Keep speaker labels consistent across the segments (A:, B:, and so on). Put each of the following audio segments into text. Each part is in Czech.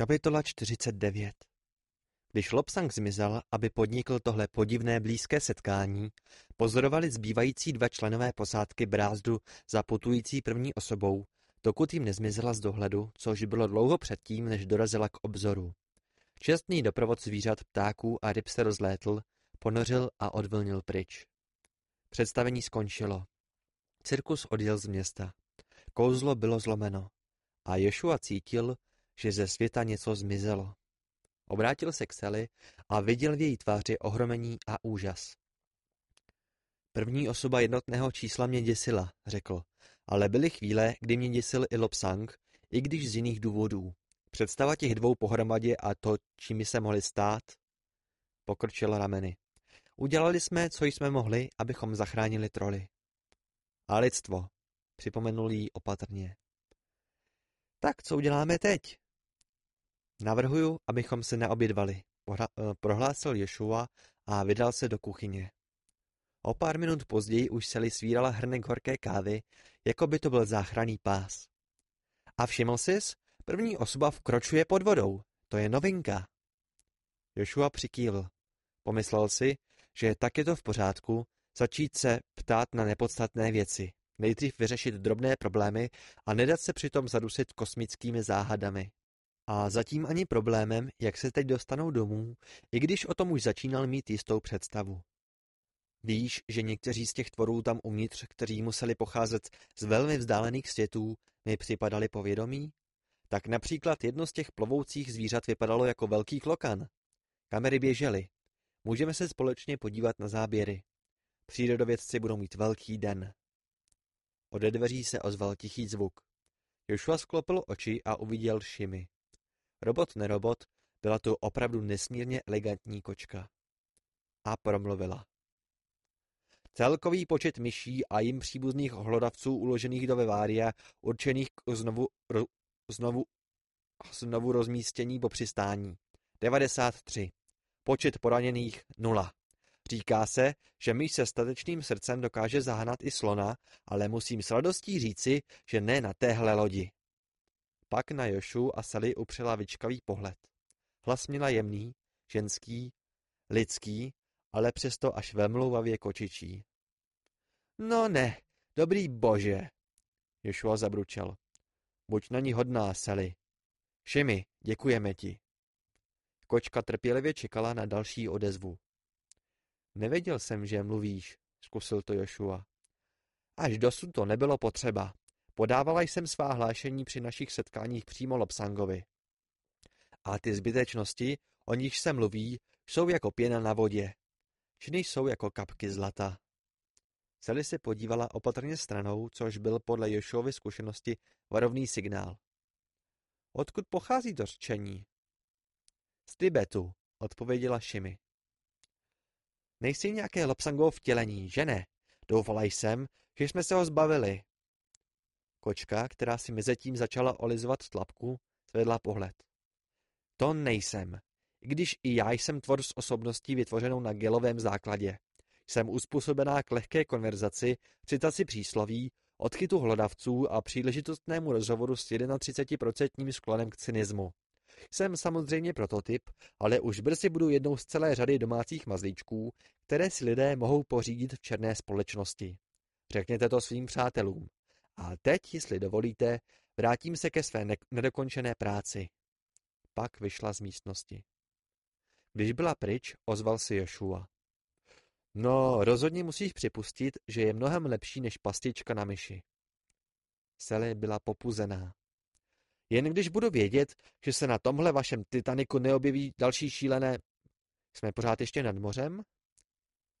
A: Kapitola 49 Když Lobsang zmizel, aby podnikl tohle podivné blízké setkání, pozorovali zbývající dva členové posádky brázdu za putující první osobou, dokud jim nezmizela z dohledu, což bylo dlouho předtím, než dorazila k obzoru. Čestný doprovod zvířat, ptáků a ryb se rozlétl, ponořil a odvlnil pryč. Představení skončilo. Cirkus odjel z města. Kouzlo bylo zlomeno. A Ješua cítil, že ze světa něco zmizelo. Obrátil se k Sally a viděl v její tváři ohromení a úžas. První osoba jednotného čísla mě děsila, řekl, ale byly chvíle, kdy mě děsil i Lopsang, i když z jiných důvodů. Představa těch dvou pohromadě a to, čím se mohli stát, pokrčila rameny. Udělali jsme, co jsme mohli, abychom zachránili troly. A lidstvo, připomenul jí opatrně. Tak co uděláme teď? Navrhuju, abychom se neobědvali, eh, prohlásil Ješua a vydal se do kuchyně. O pár minut později už Sally svírala hrnek horké kávy, jako by to byl záchranný pás. A všiml sis? První osoba vkročuje pod vodou. To je novinka. Joshua přikývl. Pomyslel si, že tak je to v pořádku, začít se ptát na nepodstatné věci, nejdřív vyřešit drobné problémy a nedat se přitom zadusit kosmickými záhadami. A zatím ani problémem, jak se teď dostanou domů, i když o tom už začínal mít jistou představu. Víš, že někteří z těch tvorů tam uvnitř, kteří museli pocházet z velmi vzdálených světů, mi připadali povědomí? Tak například jedno z těch plovoucích zvířat vypadalo jako velký klokan. Kamery běžely. Můžeme se společně podívat na záběry. Přírodovědci budou mít velký den. Ode dveří se ozval tichý zvuk. Joshua sklopil oči a uviděl Šimy. Robot nerobot, byla to opravdu nesmírně elegantní kočka. A promluvila. Celkový počet myší a jim příbuzných hlodavců uložených do vevária, určených k znovu, ro, znovu, znovu rozmístění po přistání. 93. Počet poraněných 0. Říká se, že myš se statečným srdcem dokáže zahnat i slona, ale musím s radostí říci, že ne na téhle lodi. Pak na Jošu a Sally upřela vyčkavý pohled. Hlas měla jemný, ženský, lidský, ale přesto až vemlouvavě kočičí. No ne, dobrý bože, Joshua zabručel. Buď na ní hodná, Sally. Šimi, děkujeme ti. Kočka trpělivě čekala na další odezvu. Nevěděl jsem, že mluvíš, zkusil to Joshua. Až dosud to nebylo potřeba. Podávala jsem svá hlášení při našich setkáních přímo Lopsangovi. A ty zbytečnosti, o nich se mluví, jsou jako pěna na vodě. Ženy jsou jako kapky zlata. Sally se podívala opatrně stranou, což byl podle Jošovy zkušenosti varovný signál. Odkud pochází to řečení? Z Tibetu, odpověděla Šimi. Nejsi nějaké Lopsangovo vtělení, že ne? Doufala jsem, že jsme se ho zbavili. Kočka, která si mezitím začala olizovat tlapku, zvedla pohled. To nejsem, i když i já jsem tvor s osobností vytvořenou na gelovém základě. Jsem uspůsobená k lehké konverzaci, citaci přísloví, odchytu hlodavců a příležitostnému rozhovoru s 31% sklonem k cynismu. Jsem samozřejmě prototyp, ale už brzy budu jednou z celé řady domácích mazlíčků, které si lidé mohou pořídit v černé společnosti. Řekněte to svým přátelům. A teď, jestli dovolíte, vrátím se ke své nedokončené práci. Pak vyšla z místnosti. Když byla pryč, ozval si Joshua. No, rozhodně musíš připustit, že je mnohem lepší než pastička na myši. Sally byla popuzená. Jen když budu vědět, že se na tomhle vašem Titaniku neobjeví další šílené... Jsme pořád ještě nad mořem?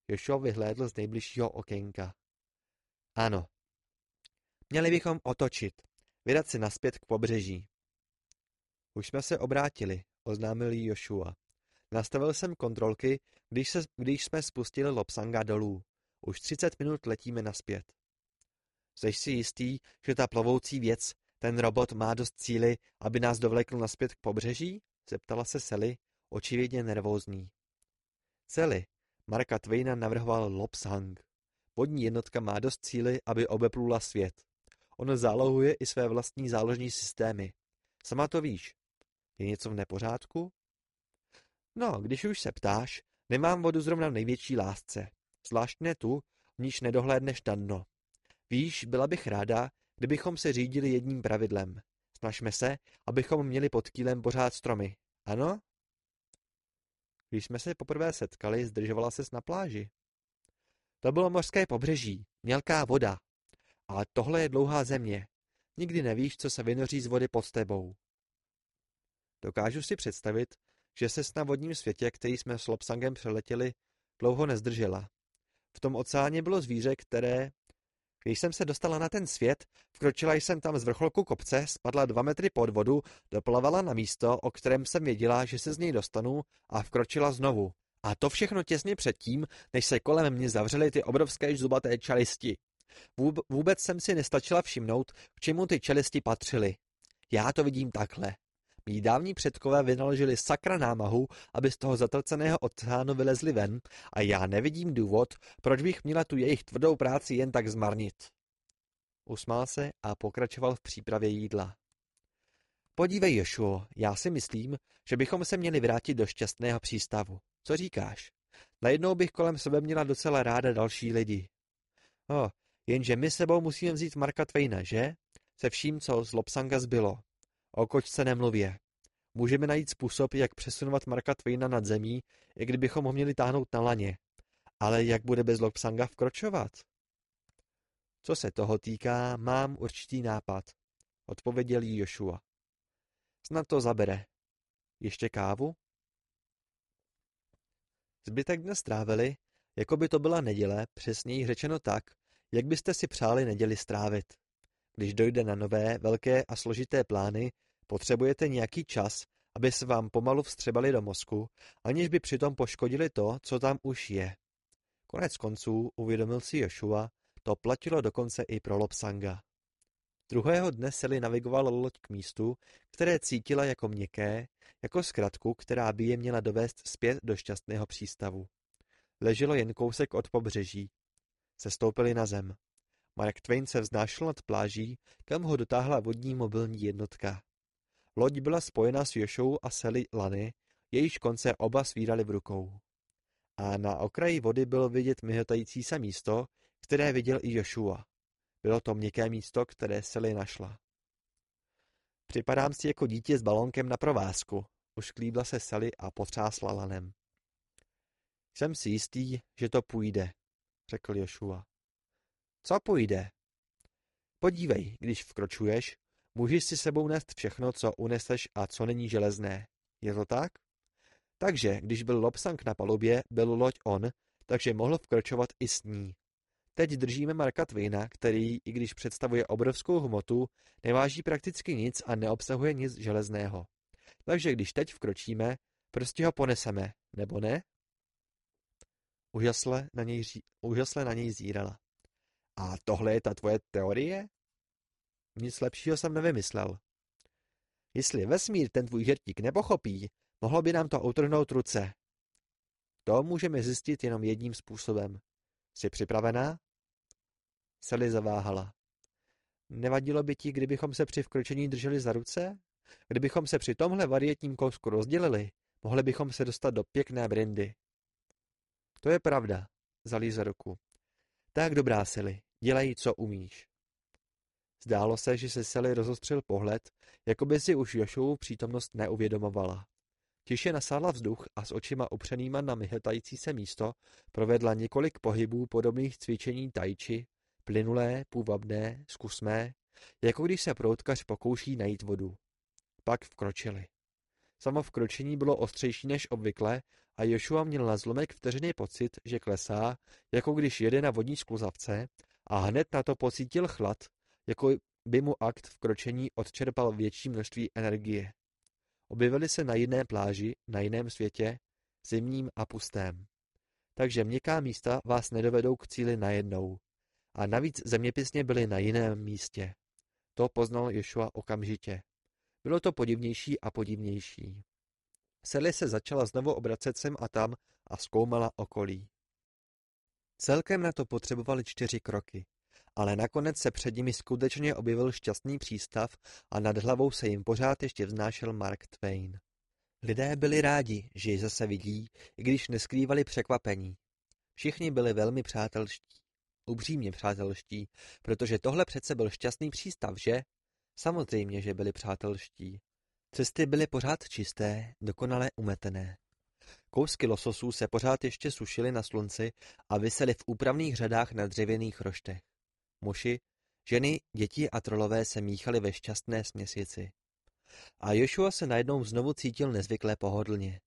A: Joshua vyhlédl z nejbližšího okénka. Ano. Měli bychom otočit, vydat se naspět k pobřeží. Už jsme se obrátili, oznámil Joshua. Nastavil jsem kontrolky, když, se, když jsme spustili Lopsanga dolů. Už 30 minut letíme naspět. Jsi si jistý, že ta plovoucí věc, ten robot má dost cíly, aby nás dovlekl naspět k pobřeží? Zeptala se Sally, očividně nervózní. Sally, Marka Twaina navrhoval Lopsang. Vodní jednotka má dost cíly, aby obeplula svět. On zálohuje i své vlastní záložní systémy. Sama to víš. Je něco v nepořádku? No, když už se ptáš, nemám vodu zrovna v největší lásce. Zvlášť ne tu, v níž nedohlédneš na dno. Víš, byla bych ráda, kdybychom se řídili jedním pravidlem. Snažme se, abychom měli pod kýlem pořád stromy. Ano? Když jsme se poprvé setkali, zdržovala ses na pláži. To bylo mořské pobřeží, mělká voda. Ale tohle je dlouhá země. Nikdy nevíš, co se vynoří z vody pod tebou. Dokážu si představit, že se na vodním světě, který jsme s Lopsangem přeletěli, dlouho nezdržela. V tom oceáně bylo zvíře, které... Když jsem se dostala na ten svět, vkročila jsem tam z vrcholku kopce, spadla dva metry pod vodu, doplavala na místo, o kterém jsem věděla, že se z něj dostanu, a vkročila znovu. A to všechno těsně předtím, než se kolem mě zavřely ty obrovské žzubaté čelisti. Vůbec jsem si nestačila všimnout, k čemu ty čelisti patřily. Já to vidím takhle. Mí dávní předkové vynaložili sakra námahu, aby z toho zatrceného oceánu vylezli ven a já nevidím důvod, proč bych měla tu jejich tvrdou práci jen tak zmarnit. Usmál se a pokračoval v přípravě jídla. Podívej, Jošuo, já si myslím, že bychom se měli vrátit do šťastného přístavu. Co říkáš? Najednou bych kolem sebe měla docela ráda další lidi. O, jenže my sebou musíme vzít Marka Twaina, že? Se vším, co z Lopsanga zbylo. O kočce nemluvě. Můžeme najít způsob, jak přesunovat Marka Twaina nad zemí, i kdybychom ho měli táhnout na laně. Ale jak bude bez Lopsanga vkročovat? Co se toho týká, mám určitý nápad, odpověděl jí Joshua. Snad to zabere. Ještě kávu? Zbytek dne strávili, jako by to byla neděle, přesněji řečeno tak, jak byste si přáli neděli strávit. Když dojde na nové, velké a složité plány, potřebujete nějaký čas, aby se vám pomalu vstřebali do mozku, aniž by přitom poškodili to, co tam už je. Konec konců, uvědomil si Joshua, to platilo dokonce i pro Lopsanga. Druhého dne Sally navigovala loď k místu, které cítila jako měkké, jako zkratku, která by je měla dovést zpět do šťastného přístavu. Leželo jen kousek od pobřeží. Sestoupili na zem. Mark Twain se vznášel nad pláží, kam ho dotáhla vodní mobilní jednotka. Loď byla spojena s Jošou a Sally Lany, jejíž konce oba svírali v rukou. A na okraji vody bylo vidět myhotající se místo, které viděl i Joshua. Bylo to měkké místo, které Sally našla. Připadám si jako dítě s balonkem na provázku, ušklíbla se Sally a potřásla lanem. Jsem si jistý, že to půjde, řekl Joshua. Co půjde? Podívej, když vkročuješ, můžeš si sebou nést všechno, co uneseš a co není železné. Je to tak? Takže, když byl Lobsang na palubě, byl loď on, takže mohl vkročovat i s ní. Teď držíme Marka Twaina, který, i když představuje obrovskou hmotu, neváží prakticky nic a neobsahuje nic železného. Takže když teď vkročíme, prostě ho poneseme, nebo ne? Úžasle na něj, úžasle na něj zírala. A tohle je ta tvoje teorie? Nic lepšího jsem nevymyslel. Jestli vesmír ten tvůj žertík nepochopí, mohlo by nám to utrhnout ruce. To můžeme zjistit jenom jedním způsobem. Jsi připravená? Sally zaváhala. Nevadilo by ti, kdybychom se při vkročení drželi za ruce? Kdybychom se při tomhle varietním kousku rozdělili, mohli bychom se dostat do pěkné brindy. To je pravda, zalí za ruku. Tak dobrá, Sally, dělej, co umíš. Zdálo se, že se Sally rozostřil pohled, jako by si už Jošovu přítomnost neuvědomovala. Tiše nasála vzduch a s očima upřenýma na myhetající se místo provedla několik pohybů podobných cvičení tajči, plynulé, půvabné, zkusmé, jako když se proutkař pokouší najít vodu. Pak vkročili. Samo vkročení bylo ostřejší než obvykle a Joshua měl na zlomek vteřiny pocit, že klesá, jako když jede na vodní skluzavce a hned na to pocítil chlad, jako by mu akt vkročení odčerpal větší množství energie. Objevili se na jiné pláži, na jiném světě, zimním a pustém. Takže měkká místa vás nedovedou k cíli najednou. A navíc zeměpisně byli na jiném místě. To poznal Ješua okamžitě. Bylo to podivnější a podivnější. Sally se začala znovu obracet sem a tam a zkoumala okolí. Celkem na to potřebovali čtyři kroky. ale nakonec se před nimi skutečně objevil šťastný přístav a nad hlavou se jim pořád ještě vznášel Mark Twain. Lidé byli rádi, že ji zase vidí, i když neskrývali překvapení. Všichni byli velmi přátelští. Upřímně přátelští, protože tohle přece byl šťastný přístav, že? Samozřejmě, že byli přátelští. Cesty byly pořád čisté, dokonale umetené. Kousky lososů se pořád ještě sušily na slunci a visely v úpravných řadách na dřevěných roštech. Muši, ženy, děti a trolové se míchali ve šťastné směsici. A Joshua se najednou znovu cítil nezvykle pohodlně.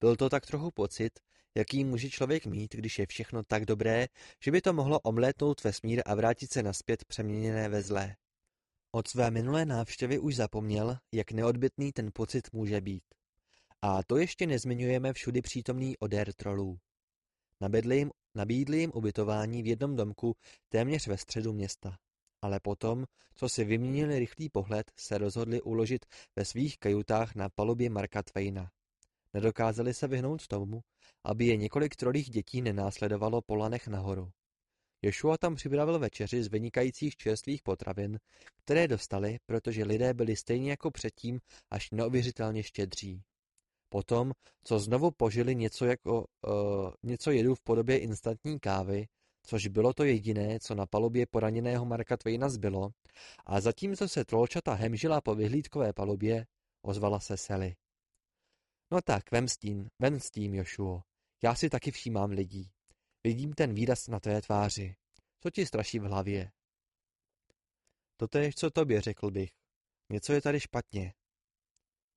A: Byl to tak trochu pocit, jaký může člověk mít, když je všechno tak dobré, že by to mohlo omlétnout vesmír a vrátit se naspět přeměněné ve zlé. Od své minulé návštěvy už zapomněl, jak neodbitný ten pocit může být. A to ještě nezmiňujeme všudy přítomný odér trolů. Nabídli jim, nabídli jim ubytování v jednom domku téměř ve středu města. Ale potom, co si vyměnili rychlý pohled, se rozhodli uložit ve svých kajutách na palubě Marka Twaina. Nedokázali se vyhnout tomu, aby je několik trolých dětí nenásledovalo po lanech nahoru. Joshua tam připravil večeři z vynikajících čerstvých potravin, které dostali, protože lidé byli stejně jako předtím až neuvěřitelně štědří. Potom, co znovu požili něco, jako, uh, něco jedu v podobě instantní kávy, což bylo to jediné, co na palubě poraněného Marka Twaina zbylo, a zatímco se trolčata hemžila po vyhlídkové palubě, ozvala se Sally. No tak, vem s tím, vem s tím, Jošuo. Já si taky všímám lidí. Vidím ten výraz na tvé tváři. Co ti straší v hlavě? Totež, co tobě, řekl bych. Něco je tady špatně.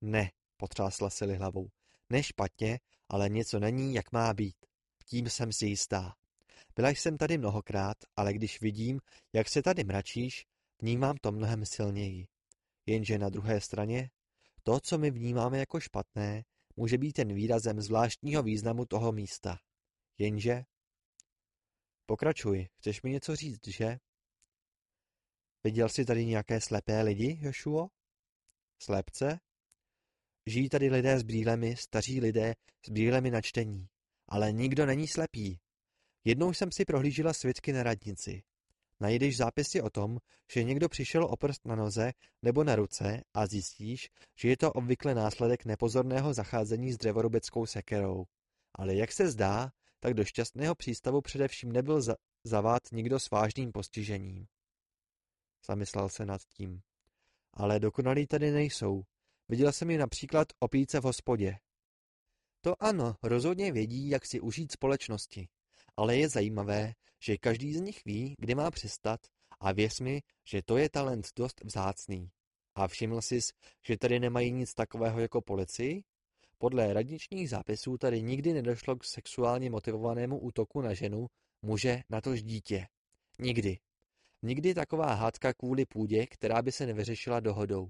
A: Ne, potřásla Sily hlavou. Ne špatně, ale něco není, jak má být. Tím jsem si jistá. Byla jsem tady mnohokrát, ale když vidím, jak se tady mračíš, vnímám to mnohem silněji. Jenže na druhé straně, to, co my vnímáme jako špatné, může být ten výrazem zvláštního významu toho místa. Jenže... Pokračuj, chceš mi něco říct, že? Viděl jsi tady nějaké slepé lidi, Jošuo? Slepce? Žijí tady lidé s brýlemi, staří lidé s brýlemi na čtení. Ale nikdo není slepý. Jednou jsem si prohlížela svědky na radnici. Najdeš zápisy o tom, že někdo přišel o prst na noze nebo na ruce a zjistíš, že je to obvykle následek nepozorného zacházení s dřevorubeckou sekerou. Ale jak se zdá, tak do šťastného přístavu především nebyl za- zavát nikdo s vážným postižením. Zamyslel se nad tím. Ale dokonalí tady nejsou. Viděl jsem ji například opíce v hospodě. To ano, rozhodně vědí, jak si užít společnosti. Ale je zajímavé, že každý z nich ví, kdy má přestat a věř mi, že to je talent dost vzácný. A všiml jsi, že tady nemají nic takového jako policii? Podle radničních zápisů tady nikdy nedošlo k sexuálně motivovanému útoku na ženu, muže, na tož dítě. Nikdy. Nikdy taková hádka kvůli půdě, která by se nevyřešila dohodou.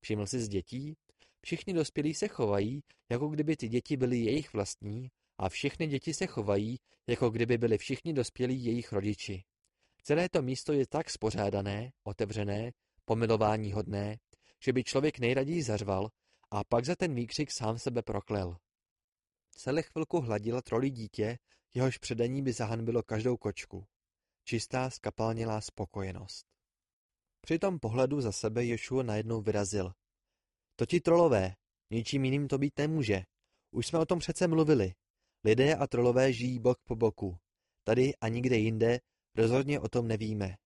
A: Všiml jsi z dětí? Všichni dospělí se chovají, jako kdyby ty děti byly jejich vlastní a všechny děti se chovají, jako kdyby byli všichni dospělí jejich rodiči. Celé to místo je tak spořádané, otevřené, pomilování hodné, že by člověk nejraději zařval a pak za ten výkřik sám sebe proklel. Celé chvilku hladila trolí dítě, jehož předení by zahanbilo každou kočku. Čistá skapalnělá spokojenost. Při tom pohledu za sebe Joshua najednou vyrazil. To ti trolové, ničím jiným to být nemůže. Už jsme o tom přece mluvili. Lidé a trolové žijí bok po boku. Tady a nikde jinde rozhodně o tom nevíme.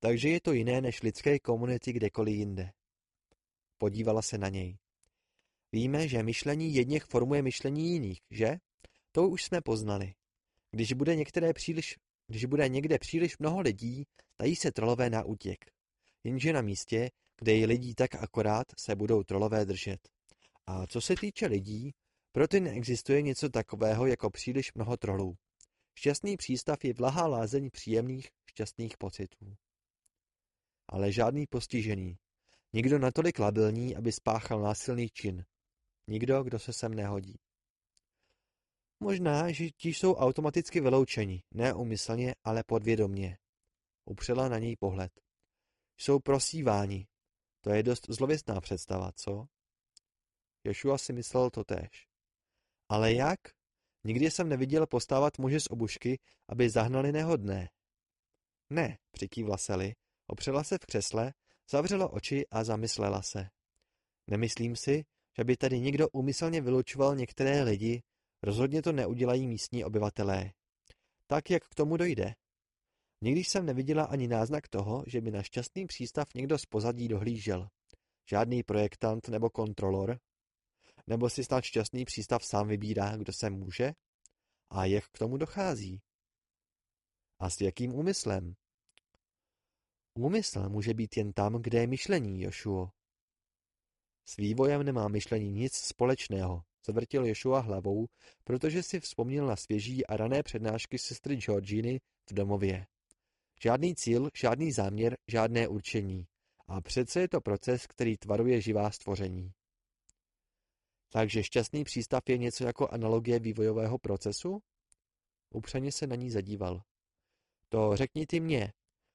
A: Takže je to jiné než lidské komunity kdekoliv jinde. Podívala se na něj. Víme, že myšlení jedněch formuje myšlení jiných, že? To už jsme poznali. Když bude, některé příliš, když bude někde příliš mnoho lidí, dají se trolové na útěk. Jenže na místě, kde je lidí tak akorát, se budou trolové držet. A co se týče lidí, pro ty neexistuje něco takového jako příliš mnoho trolů. Šťastný přístav je vlahá lázeň příjemných, šťastných pocitů. Ale žádný postižený. Nikdo natolik labilní, aby spáchal násilný čin. Nikdo, kdo se sem nehodí. Možná, že ti jsou automaticky vyloučeni, ne umyslně, ale podvědomně. Upřela na něj pohled. Jsou prosíváni. To je dost zlověstná představa, co? Joshua si myslel to též. Ale jak? Nikdy jsem neviděl postávat muže z obušky, aby zahnali nehodné. Ne, přikývla Sally, opřela se v křesle, zavřela oči a zamyslela se. Nemyslím si, že by tady někdo úmyslně vylučoval některé lidi, rozhodně to neudělají místní obyvatelé. Tak, jak k tomu dojde. Nikdy jsem neviděla ani náznak toho, že by na šťastný přístav někdo z pozadí dohlížel. Žádný projektant nebo kontrolor. Nebo si snad šťastný přístav sám vybírá, kdo se může? A jak k tomu dochází? A s jakým úmyslem? Úmysl může být jen tam, kde je myšlení, Jošuo. S vývojem nemá myšlení nic společného, zavrtil Joshua hlavou, protože si vzpomněl na svěží a rané přednášky sestry Georginy v domově. Žádný cíl, žádný záměr, žádné určení. A přece je to proces, který tvaruje živá stvoření. Takže šťastný přístav je něco jako analogie vývojového procesu? Upřeně se na ní zadíval. To řekni ty mě.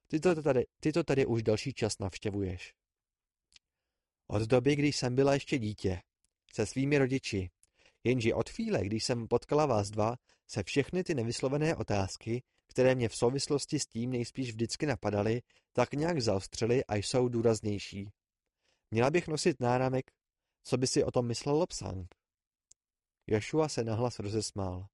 A: Ty to tady, ty to tady už další čas navštěvuješ. Od doby, když jsem byla ještě dítě. Se svými rodiči. Jenže od chvíle, když jsem potkala vás dva, se všechny ty nevyslovené otázky, které mě v souvislosti s tím nejspíš vždycky napadaly, tak nějak zaostřily a jsou důraznější. Měla bych nosit náramek, co by si o tom myslel Lopsang? Joshua se nahlas rozesmál.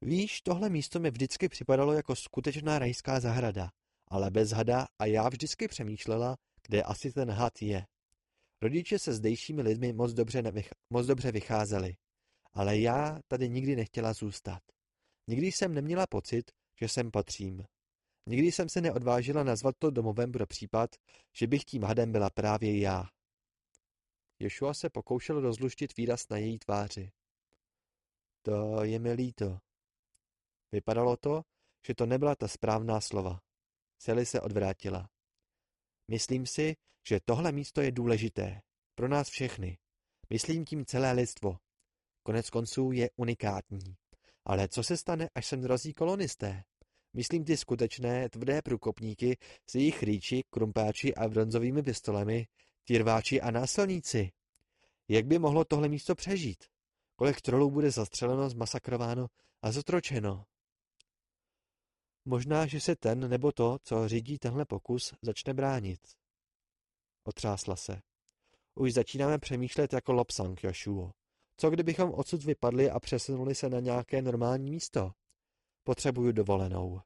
A: Víš, tohle místo mi vždycky připadalo jako skutečná rajská zahrada, ale bez hada a já vždycky přemýšlela, kde asi ten had je. Rodiče se zdejšími lidmi moc dobře, nevych- moc dobře vycházeli, ale já tady nikdy nechtěla zůstat. Nikdy jsem neměla pocit, že sem patřím. Nikdy jsem se neodvážila nazvat to domovem pro případ, že bych tím hadem byla právě já. Ješua se pokoušel rozluštit výraz na její tváři. To je mi líto. Vypadalo to, že to nebyla ta správná slova. Sally se odvrátila. Myslím si, že tohle místo je důležité. Pro nás všechny. Myslím tím celé lidstvo. Konec konců je unikátní. Ale co se stane, až sem dorazí kolonisté? Myslím ty skutečné, tvrdé průkopníky s jejich rýči, krumpáči a bronzovými pistolemi, ti rváči a násilníci. Jak by mohlo tohle místo přežít? Kolik trolů bude zastřeleno, zmasakrováno a zotročeno? Možná, že se ten nebo to, co řídí tenhle pokus, začne bránit. Otřásla se. Už začínáme přemýšlet jako Lopsang, Joshua. Co kdybychom odsud vypadli a přesunuli se na nějaké normální místo? Potřebuju dovolenou.